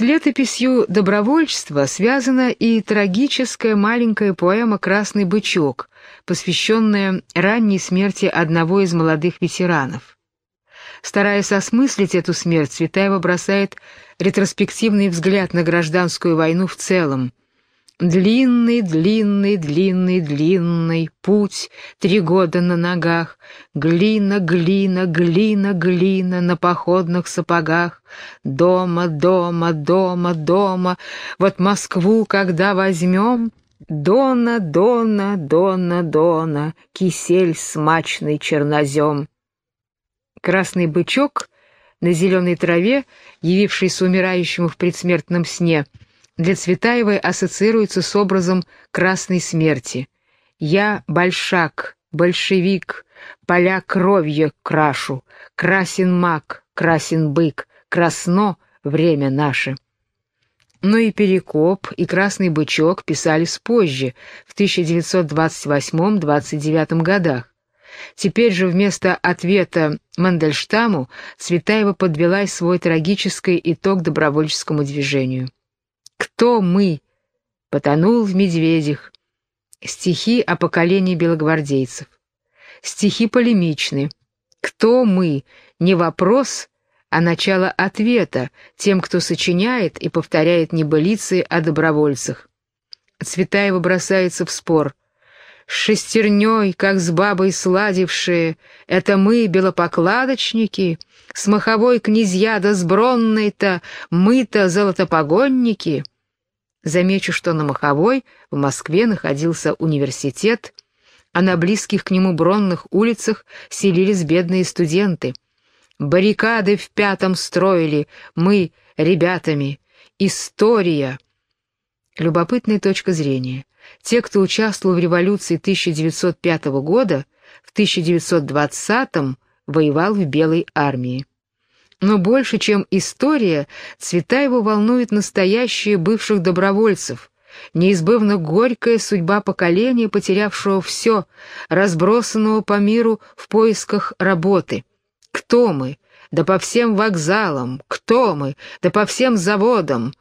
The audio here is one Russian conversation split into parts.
С летописью добровольчества связана и трагическая маленькая поэма «Красный бычок», посвященная ранней смерти одного из молодых ветеранов. Стараясь осмыслить эту смерть, Цветаева бросает ретроспективный взгляд на гражданскую войну в целом, Длинный, длинный, длинный, длинный путь, три года на ногах, глина, глина, глина, глина на походных сапогах, дома, дома, дома, дома, вот Москву когда возьмем, Дона, Дона, Дона, Дона, кисель смачный чернозем. Красный бычок на зеленой траве, явившийся умирающему в предсмертном сне — для Цветаевой ассоциируется с образом красной смерти. «Я большак, большевик, поля кровью крашу, красен маг, красен бык, красно время наше». Но и «Перекоп», и «Красный бычок» писались позже, в 1928-29 годах. Теперь же вместо ответа Мандельштаму Цветаева подвела свой трагический итог добровольческому движению. Кто мы? Потонул в медведях. Стихи о поколении белогвардейцев. Стихи полемичны. Кто мы? Не вопрос, а начало ответа тем, кто сочиняет и повторяет небылицы о добровольцах. Цветаева бросается в спор. С шестерней, как с бабой сладившие, это мы, белопокладочники, с маховой князья да с бронной-то, мы-то золотопогонники. Замечу, что на Маховой в Москве находился университет, а на близких к нему бронных улицах селились бедные студенты. Баррикады в пятом строили, мы, ребятами. История. Любопытная точка зрения. Те, кто участвовал в революции 1905 года, в 1920-м воевал в Белой армии. Но больше, чем история, Цветаеву волнует настоящее бывших добровольцев, неизбывно горькая судьба поколения, потерявшего все, разбросанного по миру в поисках работы. Кто мы? Да по всем вокзалам. Кто мы? Да по всем заводам.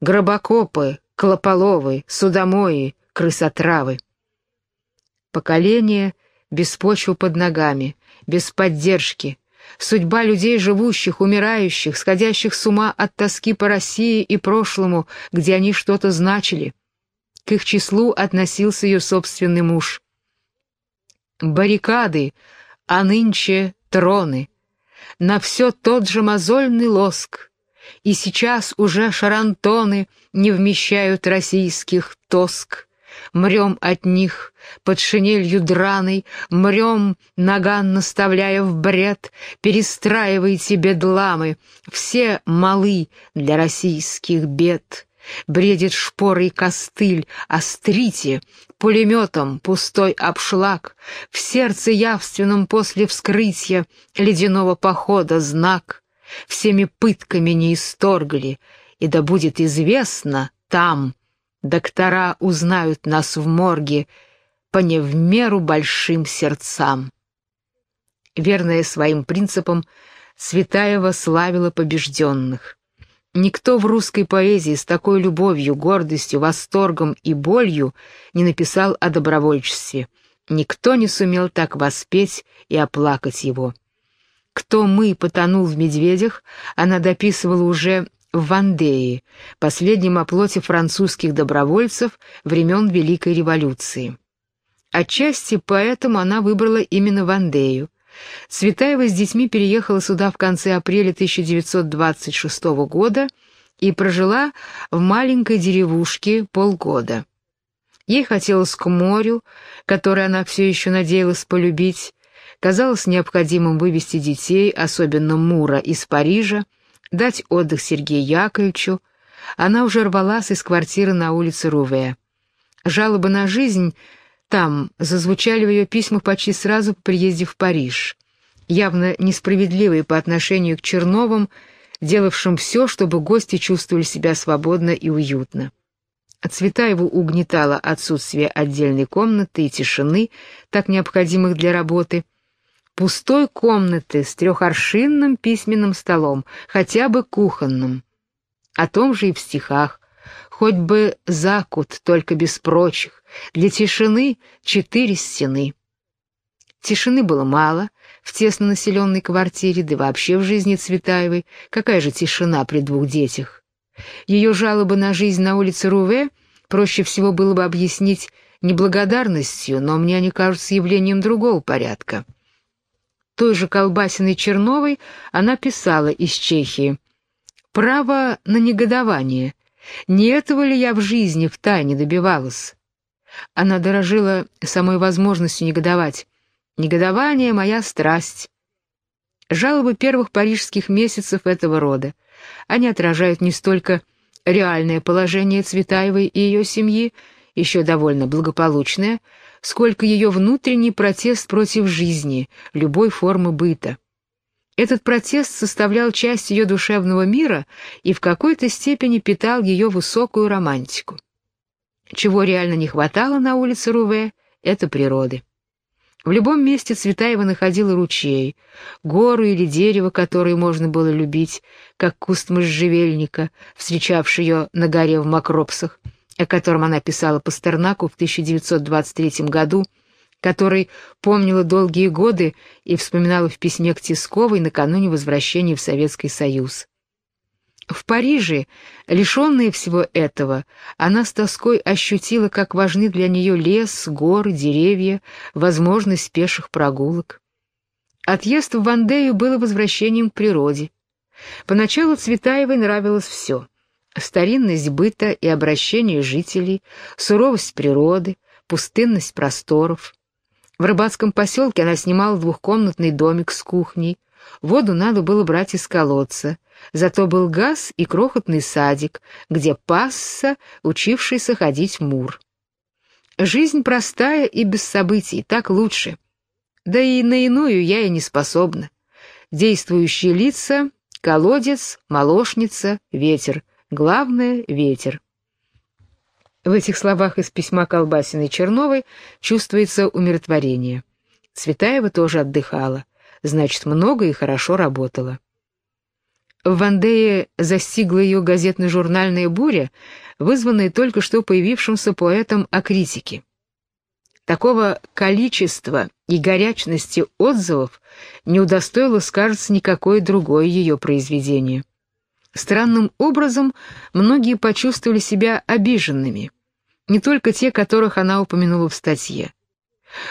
Гробокопы, клополовы, судомои, крысотравы. Поколение без почвы под ногами, без поддержки, Судьба людей живущих, умирающих, сходящих с ума от тоски по России и прошлому, где они что-то значили. К их числу относился ее собственный муж. Баррикады, а нынче троны. На все тот же мозольный лоск. И сейчас уже шарантоны не вмещают российских тоск мрем от них, под шинелью драной, мрем, наган наставляя в бред, перестраивайте бедламы, все малы для российских бед. Бредит шпорой костыль, острите, пулеметом пустой обшлаг, в сердце явственном после вскрытия ледяного похода знак. Всеми пытками не исторгли, и да будет известно там, Доктора узнают нас в морге по не в меру большим сердцам. Верная своим принципам, Светаева славила побежденных. Никто в русской поэзии с такой любовью, гордостью, восторгом и болью не написал о добровольчестве. Никто не сумел так воспеть и оплакать его. «Кто мы» потонул в медведях, она дописывала уже в Вандее, последнем оплоте французских добровольцев времен Великой революции. Отчасти поэтому она выбрала именно Вандею. Цветаева с детьми переехала сюда в конце апреля 1926 года и прожила в маленькой деревушке полгода. Ей хотелось к морю, которое она все еще надеялась полюбить, казалось необходимым вывести детей, особенно Мура, из Парижа, дать отдых Сергею Яковлевичу, она уже рвалась из квартиры на улице Руве. Жалобы на жизнь там зазвучали в ее письмах почти сразу по приезде в Париж, явно несправедливые по отношению к Черновым, делавшим все, чтобы гости чувствовали себя свободно и уютно. Цветаеву угнетало отсутствие отдельной комнаты и тишины, так необходимых для работы — пустой комнаты с трехоршинным письменным столом, хотя бы кухонным. о том же и в стихах. Хоть бы закут, только без прочих, для тишины четыре стены. Тишины было мало в тесно населенной квартире, да вообще в жизни Цветаевой. Какая же тишина при двух детях? Ее жалобы на жизнь на улице Руве проще всего было бы объяснить неблагодарностью, но мне они кажутся явлением другого порядка. Той же Колбасиной Черновой она писала из Чехии. «Право на негодование. Не этого ли я в жизни втайне добивалась?» Она дорожила самой возможностью негодовать. «Негодование — моя страсть». Жалобы первых парижских месяцев этого рода. Они отражают не столько реальное положение Цветаевой и ее семьи, еще довольно благополучное, сколько ее внутренний протест против жизни, любой формы быта. Этот протест составлял часть ее душевного мира и в какой-то степени питал ее высокую романтику. Чего реально не хватало на улице Руве — это природы. В любом месте Цветаева находила ручей, гору или дерево, которое можно было любить, как куст можжевельника, встречавший ее на горе в Макропсах — о котором она писала Пастернаку в 1923 году, который помнила долгие годы и вспоминала в письме к Тисковой накануне возвращения в Советский Союз. В Париже, лишенная всего этого, она с тоской ощутила, как важны для нее лес, горы, деревья, возможность пеших прогулок. Отъезд в Вандею было возвращением к природе. Поначалу Цветаевой нравилось все — старинность быта и обращения жителей, суровость природы, пустынность просторов. В рыбацком поселке она снимала двухкомнатный домик с кухней. Воду надо было брать из колодца, зато был газ и крохотный садик, где пасся, учившийся ходить мур. Жизнь простая и без событий, так лучше. Да и на иную я и не способна. Действующие лица — колодец, молочница, ветер — Главное — ветер. В этих словах из письма Колбасиной Черновой чувствуется умиротворение. Цветаева тоже отдыхала, значит, много и хорошо работала. В Вандее застигла ее газетно-журнальная буря, вызванная только что появившимся поэтом о критике. Такого количества и горячности отзывов не удостоилось, кажется, никакое другое ее произведение. Странным образом многие почувствовали себя обиженными, не только те, которых она упомянула в статье.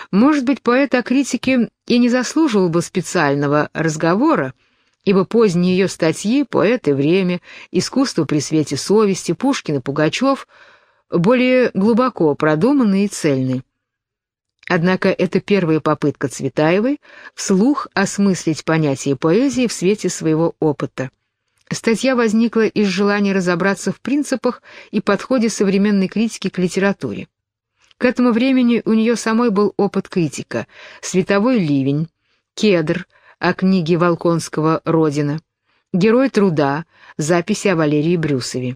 Может быть, поэт о критике и не заслуживал бы специального разговора, ибо поздние ее статьи «Поэт и время», «Искусство при свете совести», «Пушкин и Пугачев» более глубоко продуманы и цельны. Однако это первая попытка Цветаевой вслух осмыслить понятие поэзии в свете своего опыта. Статья возникла из желания разобраться в принципах и подходе современной критики к литературе. К этому времени у нее самой был опыт критика «Световой ливень», «Кедр» о книге Волконского «Родина», «Герой труда», записи о Валерии Брюсове.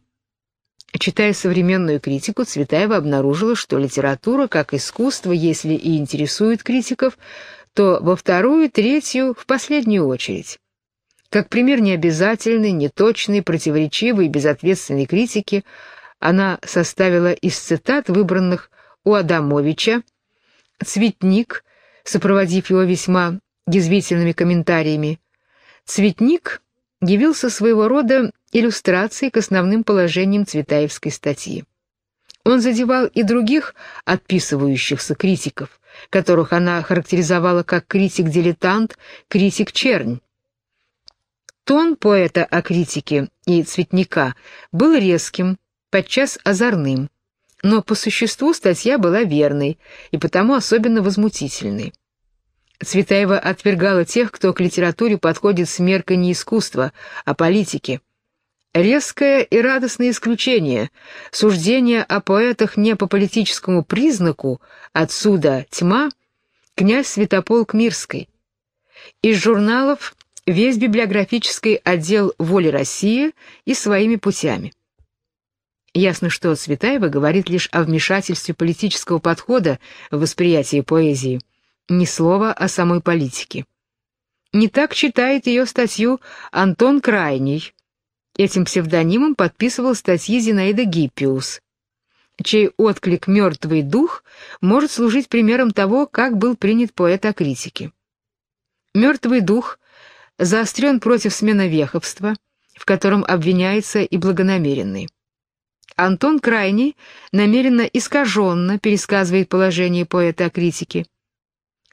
Читая современную критику, Цветаева обнаружила, что литература, как искусство, если и интересует критиков, то во вторую, третью, в последнюю очередь. Как пример необязательной, неточной, противоречивой и безответственной критики она составила из цитат, выбранных у Адамовича, «Цветник», сопроводив его весьма язвительными комментариями, «Цветник» явился своего рода иллюстрацией к основным положениям Цветаевской статьи. Он задевал и других отписывающихся критиков, которых она характеризовала как критик-дилетант, критик-чернь, Тон поэта о критике и цветника был резким, подчас озорным, но по существу статья была верной и потому особенно возмутительной. Цветаева отвергала тех, кто к литературе подходит с меркой не искусства, а политики. Резкое и радостное исключение, суждение о поэтах не по политическому признаку, отсюда тьма, князь Святополк Мирской. Из журналов весь библиографический отдел «Воли России» и своими путями. Ясно, что Цветаева говорит лишь о вмешательстве политического подхода в восприятие поэзии, ни слова о самой политике. Не так читает ее статью Антон Крайний, Этим псевдонимом подписывал статьи Зинаида Гиппиус, чей отклик «Мертвый дух» может служить примером того, как был принят поэт о критике. «Мертвый дух» заострен против сменовеховства, в котором обвиняется и благонамеренный. Антон Крайний намеренно искаженно пересказывает положение поэта о критике.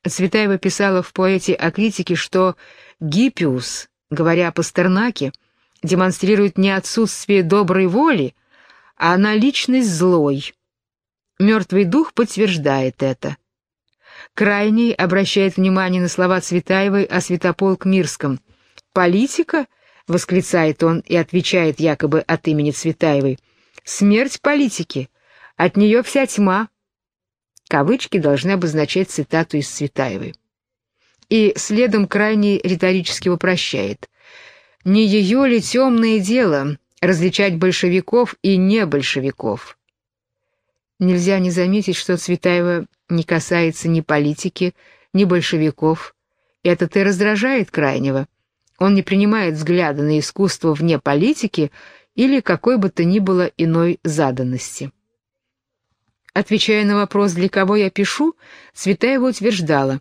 Цветаева писала в поэте о критике, что Гиппиус, говоря о Пастернаке, демонстрирует не отсутствие доброй воли, а наличность злой. Мертвый дух подтверждает это. Крайний обращает внимание на слова Цветаевой о Святополк Мирском. «Политика?» — восклицает он и отвечает якобы от имени Цветаевой. «Смерть политики. От нее вся тьма». Кавычки должны обозначать цитату из Цветаевой. И следом крайне риторически вопрощает. Не ее ли темное дело различать большевиков и не большевиков? Нельзя не заметить, что Цветаева не касается ни политики, ни большевиков. Это-то и раздражает крайнего. Он не принимает взгляда на искусство вне политики или какой бы то ни было иной заданности. Отвечая на вопрос, для кого я пишу, Цветаева утверждала,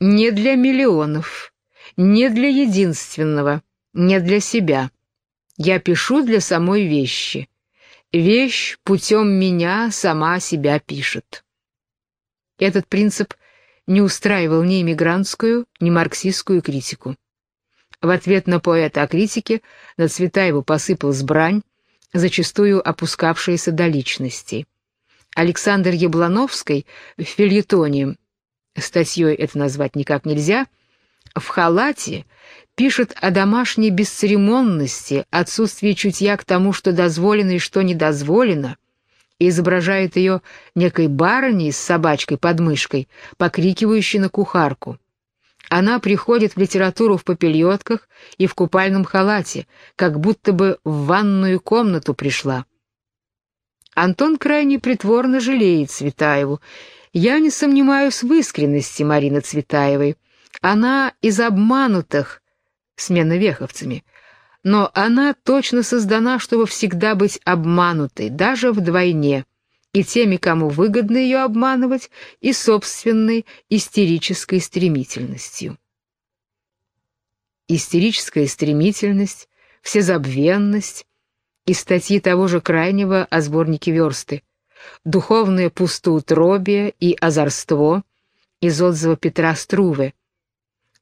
«Не для миллионов, не для единственного, не для себя. Я пишу для самой вещи. Вещь путем меня сама себя пишет. Этот принцип не устраивал ни эмигрантскую, ни марксистскую критику. В ответ на поэта о критике на Цветаеву посыпалась брань, зачастую опускавшаяся до личностей. Александр Яблановский в фильетоне, статьей это назвать никак нельзя, в халате пишет о домашней бесцеремонности, отсутствии чутья к тому, что дозволено и что недозволено, изображает ее некой барыней с собачкой под мышкой, покрикивающей на кухарку. Она приходит в литературу в попельотках и в купальном халате, как будто бы в ванную комнату пришла. Антон крайне притворно жалеет Цветаеву. Я не сомневаюсь в искренности Марины Цветаевой. Она из обманутых, смена веховцами. Но она точно создана, чтобы всегда быть обманутой, даже вдвойне, и теми, кому выгодно ее обманывать, и собственной истерической стремительностью. Истерическая стремительность, всезабвенность из статьи того же Крайнего о сборнике версты, духовное пустоутробие и озорство из отзыва Петра Струве,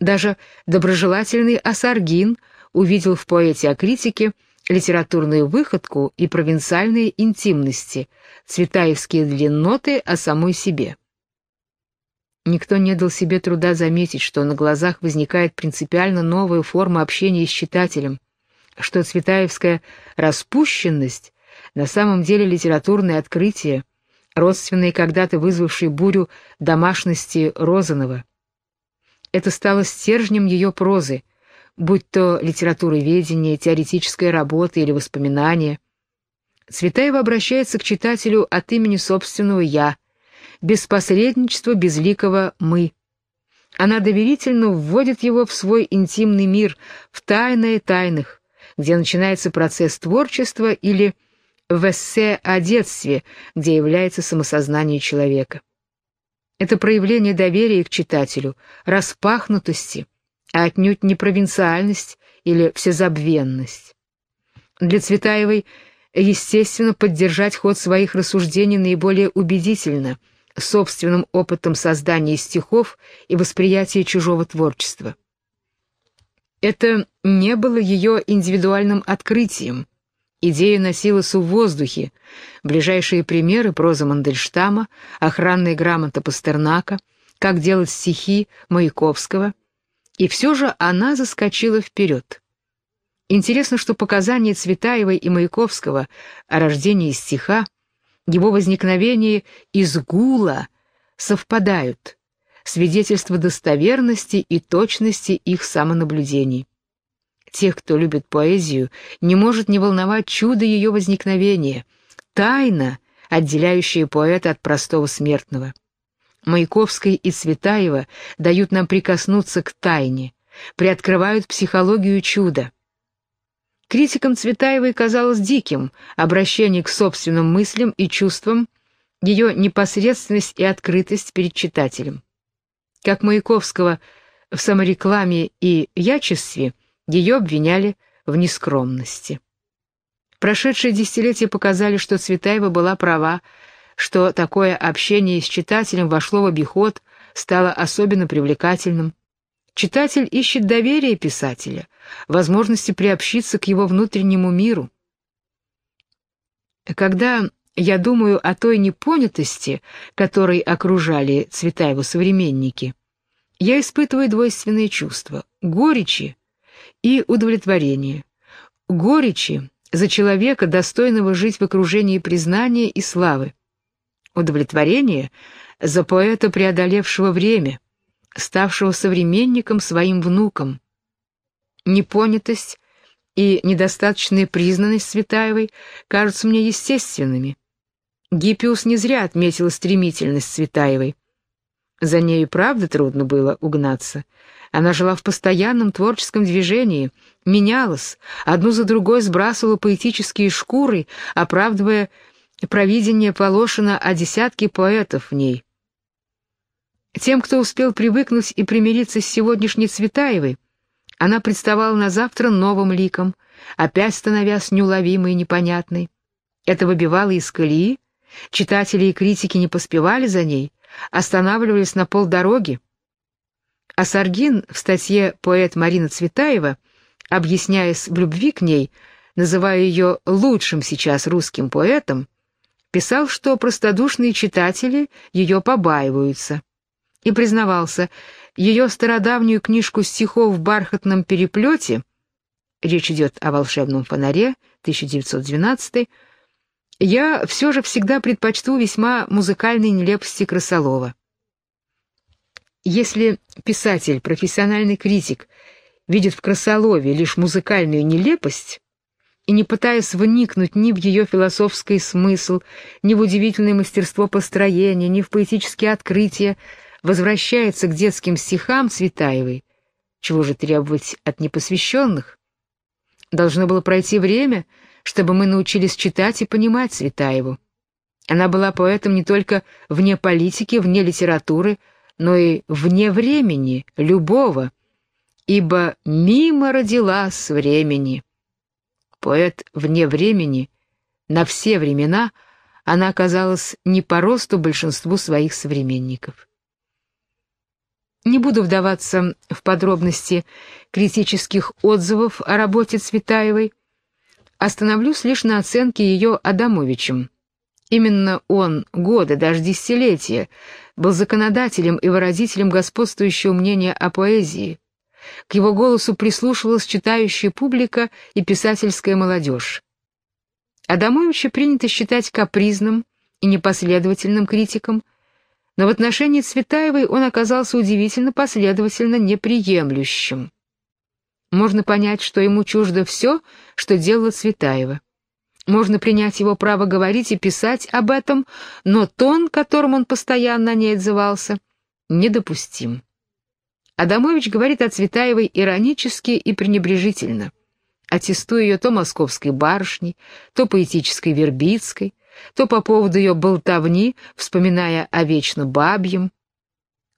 даже доброжелательный Асаргин увидел в поэте о критике литературную выходку и провинциальные интимности, цветаевские длинноты о самой себе. Никто не дал себе труда заметить, что на глазах возникает принципиально новая форма общения с читателем, что цветаевская распущенность на самом деле литературное открытие, родственное когда-то вызвавшей бурю домашности Розанова, это стало стержнем ее прозы, будь то литературоведение, теоретическая работа или воспоминания. Цветаева обращается к читателю от имени собственного «я», без посредничества безликого «мы». Она доверительно вводит его в свой интимный мир, в тайное тайных, где начинается процесс творчества или в эссе о детстве, где является самосознание человека. Это проявление доверия к читателю, распахнутости, а отнюдь не провинциальность или всезабвенность. Для Цветаевой, естественно, поддержать ход своих рассуждений наиболее убедительно, собственным опытом создания стихов и восприятия чужого творчества. Это не было ее индивидуальным открытием, Идея носилась в воздухе. Ближайшие примеры — проза Мандельштама, охранная грамота Пастернака, как делать стихи Маяковского. И все же она заскочила вперед. Интересно, что показания Цветаевой и Маяковского о рождении стиха, его возникновении из гула совпадают, свидетельство достоверности и точности их самонаблюдений. Тех, кто любит поэзию, не может не волновать чудо ее возникновения, тайна, отделяющая поэта от простого смертного. Маяковский и Цветаева дают нам прикоснуться к тайне, приоткрывают психологию чуда. Критикам Цветаевой казалось диким обращение к собственным мыслям и чувствам, ее непосредственность и открытость перед читателем. Как Маяковского в саморекламе и ячестве ее обвиняли в нескромности. Прошедшие десятилетия показали, что Цветаева была права, что такое общение с читателем вошло в обиход, стало особенно привлекательным. Читатель ищет доверия писателя, возможности приобщиться к его внутреннему миру. Когда я думаю о той непонятости, которой окружали Цветаеву современники, я испытываю двойственные чувства — горечи и удовлетворения. Горечи за человека, достойного жить в окружении признания и славы. Удовлетворение за поэта, преодолевшего время, ставшего современником своим внукам. Непонятость и недостаточная признанность Светаевой кажутся мне естественными. Гиппиус не зря отметил стремительность Светаевой. За ней и правда трудно было угнаться. Она жила в постоянном творческом движении, менялась, одну за другой сбрасывала поэтические шкуры, оправдывая провидение Полошина о десятке поэтов в ней. Тем, кто успел привыкнуть и примириться с сегодняшней Цветаевой, она представала на завтра новым ликом, опять становясь неуловимой и непонятной. Это выбивало из колеи, читатели и критики не поспевали за ней, останавливались на полдороги, а Саргин в статье «Поэт Марина Цветаева», объясняясь в любви к ней, называя ее лучшим сейчас русским поэтом, писал, что простодушные читатели ее побаиваются, и признавался, ее стародавнюю книжку стихов в бархатном переплете, речь идет о «Волшебном фонаре», 1912 я все же всегда предпочту весьма музыкальной нелепости Красолова. Если писатель, профессиональный критик, видит в Красолове лишь музыкальную нелепость, и не пытаясь вникнуть ни в ее философский смысл, ни в удивительное мастерство построения, ни в поэтические открытия, возвращается к детским стихам Цветаевой, чего же требовать от непосвященных? Должно было пройти время, чтобы мы научились читать и понимать Цветаеву. Она была поэтом не только вне политики, вне литературы, но и вне времени, любого, ибо мимо родилась времени. Поэт вне времени, на все времена она оказалась не по росту большинству своих современников. Не буду вдаваться в подробности критических отзывов о работе Цветаевой, остановлюсь лишь на оценке ее Адамовичем. Именно он годы, даже десятилетия, был законодателем и выразителем господствующего мнения о поэзии. К его голосу прислушивалась читающая публика и писательская молодежь. Адамовича принято считать капризным и непоследовательным критиком, но в отношении Цветаевой он оказался удивительно последовательно неприемлющим. Можно понять, что ему чуждо все, что делала Цветаева. Можно принять его право говорить и писать об этом, но тон, которым он постоянно о ней отзывался, недопустим. Адамович говорит о Цветаевой иронически и пренебрежительно, аттестуя ее то московской барышней, то поэтической вербицкой, то по поводу ее болтовни, вспоминая о вечно бабьем.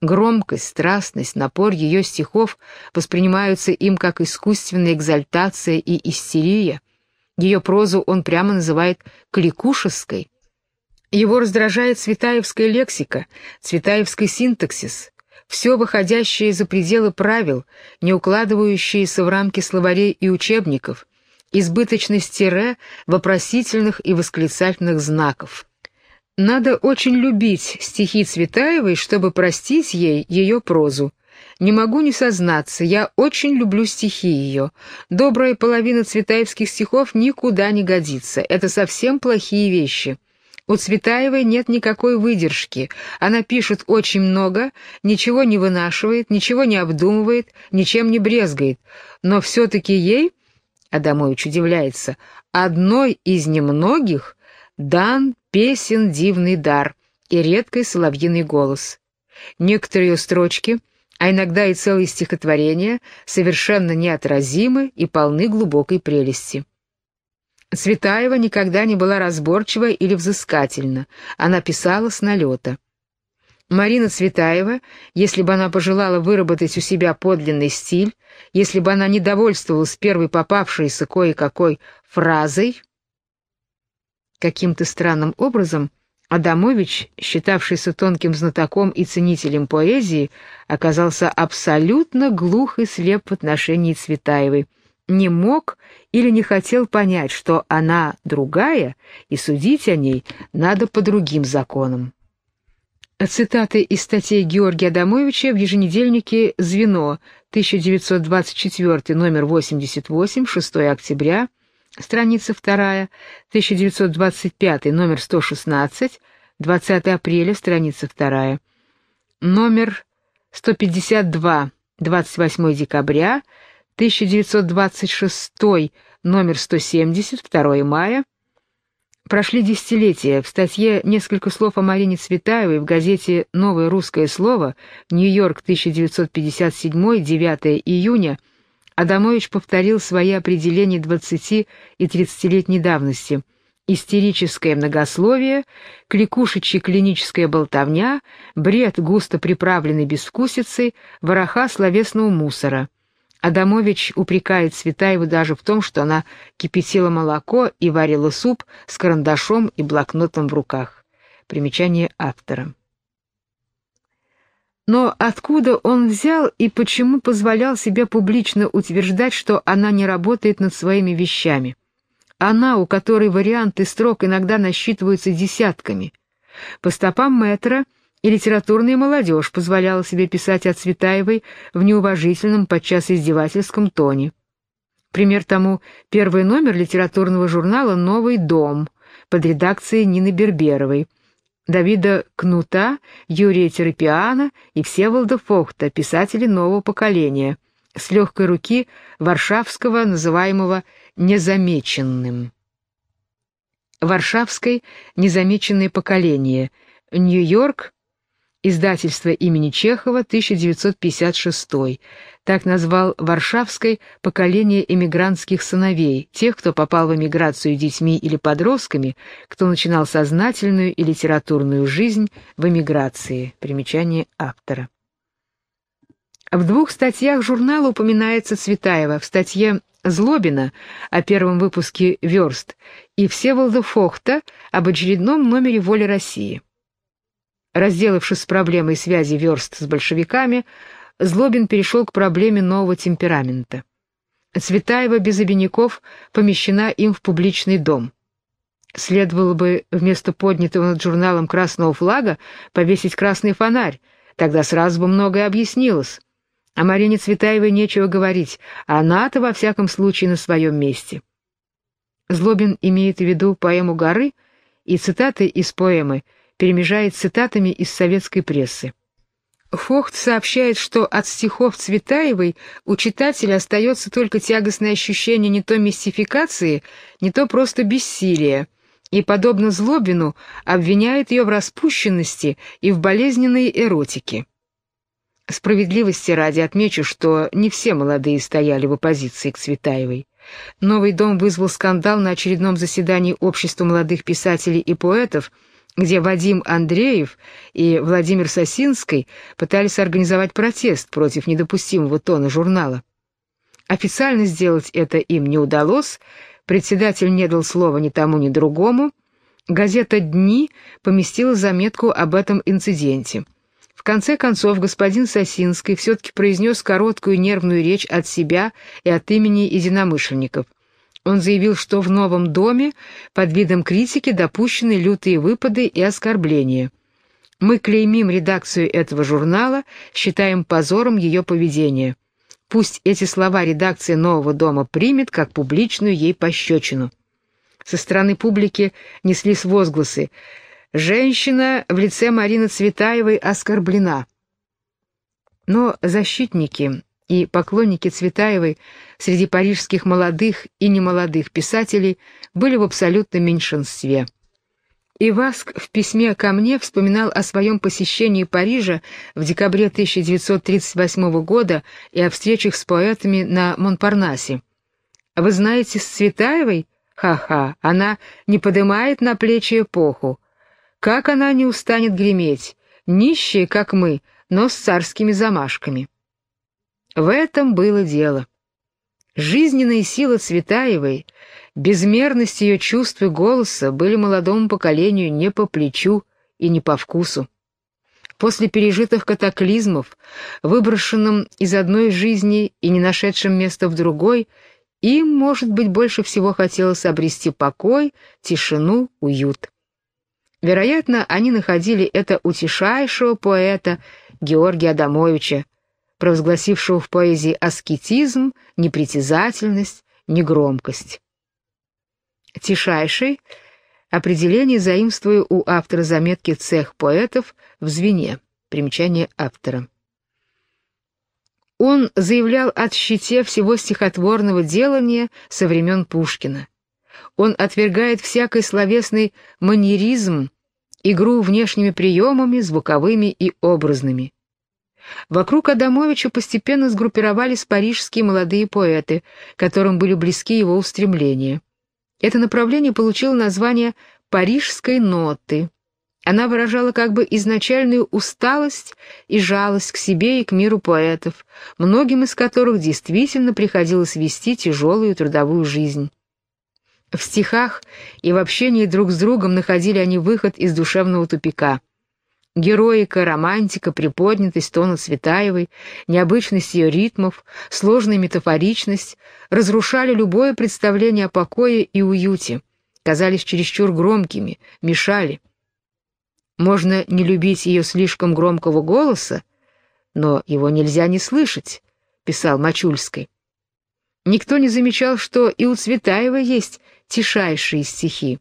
Громкость, страстность, напор ее стихов воспринимаются им как искусственная экзальтация и истерия, ее прозу он прямо называет кликушеской. Его раздражает цветаевская лексика, цветаевский синтаксис, все выходящее за пределы правил, не укладывающееся в рамки словарей и учебников, избыточность тире, вопросительных и восклицательных знаков. Надо очень любить стихи Цветаевой, чтобы простить ей ее прозу. Не могу не сознаться, я очень люблю стихи ее. Добрая половина цветаевских стихов никуда не годится. Это совсем плохие вещи. У Цветаевой нет никакой выдержки. Она пишет очень много, ничего не вынашивает, ничего не обдумывает, ничем не брезгает. Но все-таки ей, Адамович удивляется, одной из немногих дан песен дивный дар и редкий соловьиный голос. Некоторые строчки — а иногда и целые стихотворения совершенно неотразимы и полны глубокой прелести. Цветаева никогда не была разборчива или взыскательна, она писала с налета. Марина Цветаева, если бы она пожелала выработать у себя подлинный стиль, если бы она не довольствовалась первой попавшейся кое-какой фразой, каким-то странным образом Адамович, считавшийся тонким знатоком и ценителем поэзии, оказался абсолютно глух и слеп в отношении Цветаевой, не мог или не хотел понять, что она другая, и судить о ней надо по другим законам. Цитаты из статей Георгия Адамовича в еженедельнике «Звено», 1924, номер 88, 6 октября, страница 2, 1925, номер 116, 20 апреля, страница 2, номер 152, 28 декабря, 1926, номер 170, 2 мая, Прошли десятилетия. В статье «Несколько слов о Марине Цветаевой» в газете «Новое русское слово» Нью-Йорк, 1957, 9 июня, Адамович повторил свои определения 20 и 30-летней давности. Истерическое многословие, кликушечья клиническая болтовня, бред густо приправленный безвкусицей, вороха словесного мусора — Адамович упрекает Цветаеву даже в том, что она кипятила молоко и варила суп с карандашом и блокнотом в руках. Примечание автора. Но откуда он взял и почему позволял себе публично утверждать, что она не работает над своими вещами? Она, у которой варианты строк иногда насчитываются десятками. По стопам Мэтра — и литературная молодежь позволяла себе писать о Цветаевой в неуважительном, подчас издевательском тоне. Пример тому первый номер литературного журнала «Новый дом» под редакцией Нины Берберовой, Давида Кнута, Юрия Терапиана и Всеволода Фохта, писатели нового поколения, с легкой руки Варшавского, называемого «незамеченным». Варшавской «Незамеченное поколение», Нью-Йорк, Издательство имени Чехова, 1956. Так назвал Варшавской поколение эмигрантских сыновей, тех, кто попал в эмиграцию детьми или подростками, кто начинал сознательную и литературную жизнь в эмиграции. Примечание автора. В двух статьях журнала упоминается Цветаева. В статье Злобина о первом выпуске «Верст» и Всеволода Фохта об очередном номере «Воли России». Разделавшись с проблемой связи верст с большевиками, Злобин перешел к проблеме нового темперамента. Цветаева без обиняков помещена им в публичный дом. Следовало бы вместо поднятого над журналом красного флага повесить красный фонарь, тогда сразу бы многое объяснилось. О Марине Цветаевой нечего говорить, а она-то во всяком случае на своем месте. Злобин имеет в виду поэму «Горы» и цитаты из поэмы перемежает цитатами из советской прессы. Фохт сообщает, что от стихов Цветаевой у читателя остается только тягостное ощущение не то мистификации, не то просто бессилия, и, подобно Злобину, обвиняет ее в распущенности и в болезненной эротике. Справедливости ради отмечу, что не все молодые стояли в оппозиции к Цветаевой. Новый дом вызвал скандал на очередном заседании Общества молодых писателей и поэтов – где Вадим Андреев и Владимир Сосинский пытались организовать протест против недопустимого тона журнала. Официально сделать это им не удалось, председатель не дал слова ни тому, ни другому. Газета «Дни» поместила заметку об этом инциденте. В конце концов, господин Сосинский все-таки произнес короткую нервную речь от себя и от имени единомышленников. Он заявил, что в новом доме под видом критики допущены лютые выпады и оскорбления. Мы клеймим редакцию этого журнала, считаем позором ее поведения. Пусть эти слова редакция «Нового дома» примет как публичную ей пощечину. Со стороны публики неслись возгласы «Женщина в лице Марины Цветаевой оскорблена». Но защитники и поклонники Цветаевой среди парижских молодых и немолодых писателей были в абсолютном меньшинстве. Иваск в письме ко мне вспоминал о своем посещении Парижа в декабре 1938 года и о встречах с поэтами на Монпарнасе. «Вы знаете, с Цветаевой? Ха-ха, она не подымает на плечи эпоху. Как она не устанет греметь, нищие, как мы, но с царскими замашками. В этом было дело. Жизненные силы Цветаевой, безмерность ее чувств и голоса были молодому поколению не по плечу и не по вкусу. После пережитых катаклизмов, выброшенным из одной жизни и не нашедшим места в другой, им, может быть, больше всего хотелось обрести покой, тишину, уют. Вероятно, они находили это утешайшего поэта Георгия Адамовича, провозгласившего в поэзии аскетизм, непритязательность, негромкость. Тишайший — определение заимствую у автора заметки «Цех поэтов» в звене. Примечание автора. Он заявлял о щите всего стихотворного делания со времен Пушкина. Он отвергает всякий словесный манеризм, игру внешними приемами, звуковыми и образными. Вокруг Адамовича постепенно сгруппировались парижские молодые поэты, которым были близки его устремления. Это направление получило название «парижской ноты». Она выражала как бы изначальную усталость и жалость к себе и к миру поэтов, многим из которых действительно приходилось вести тяжелую трудовую жизнь. В стихах и в общении друг с другом находили они выход из душевного тупика — Героика, романтика, приподнятость тона Цветаевой, необычность ее ритмов, сложная метафоричность разрушали любое представление о покое и уюте, казались чересчур громкими, мешали. Можно не любить ее слишком громкого голоса, но его нельзя не слышать, писал Мачульской. Никто не замечал, что и у Цветаевой есть тишайшие стихи.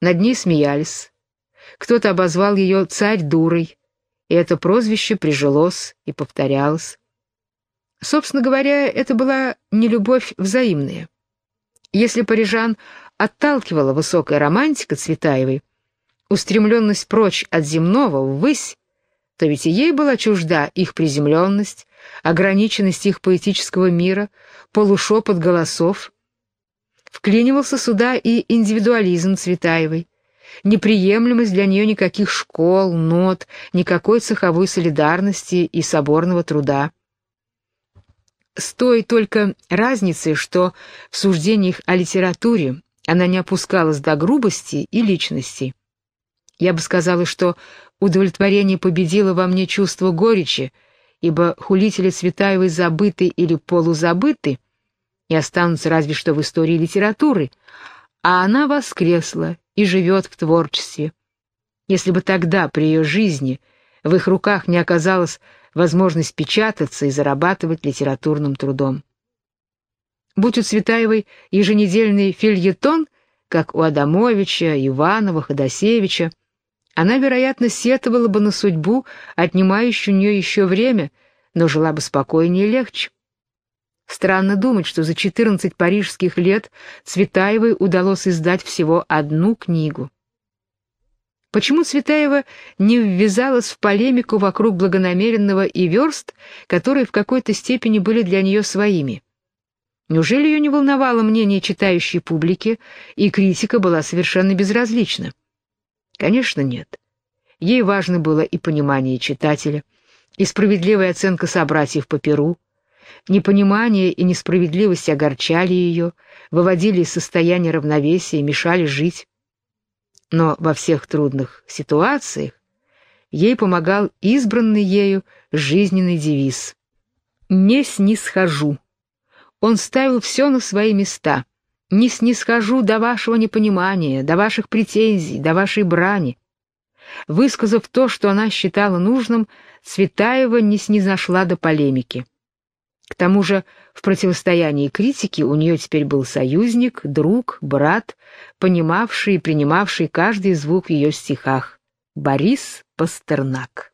Над ней смеялись, кто-то обозвал ее «царь дурой», и это прозвище прижилось и повторялось. Собственно говоря, это была не любовь взаимная. Если парижан отталкивала высокая романтика Цветаевой, устремленность прочь от земного ввысь, то ведь и ей была чужда их приземленность, ограниченность их поэтического мира, полушепот голосов. Вклинивался сюда и индивидуализм Цветаевой, неприемлемость для нее никаких школ, нот, никакой цеховой солидарности и соборного труда. С той только разницей, что в суждениях о литературе она не опускалась до грубости и личности. Я бы сказала, что удовлетворение победило во мне чувство горечи, ибо хулители Цветаевой забыты или полузабыты и останутся разве что в истории литературы, а она воскресла и живет в творчестве. Если бы тогда, при ее жизни, в их руках не оказалась возможность печататься и зарабатывать литературным трудом. Будь у Цветаевой еженедельный фильетон, как у Адамовича, Иванова, Ходосевича, она, вероятно, сетовала бы на судьбу, отнимающую у нее еще время, но жила бы спокойнее и легче. Странно думать, что за 14 парижских лет Цветаевой удалось издать всего одну книгу. Почему Цветаева не ввязалась в полемику вокруг благонамеренного и верст, которые в какой-то степени были для нее своими? Неужели ее не волновало мнение читающей публики, и критика была совершенно безразлична? Конечно, нет. Ей важно было и понимание читателя, и справедливая оценка собратьев по перу, Непонимание и несправедливость огорчали ее, выводили из состояния равновесия, мешали жить. Но во всех трудных ситуациях ей помогал избранный ею жизненный девиз «Не снисхожу». Он ставил все на свои места. «Не снисхожу до вашего непонимания, до ваших претензий, до вашей брани». Высказав то, что она считала нужным, Цветаева не снизошла до полемики. К тому же в противостоянии критики у нее теперь был союзник, друг, брат, понимавший и принимавший каждый звук в ее стихах — Борис Пастернак.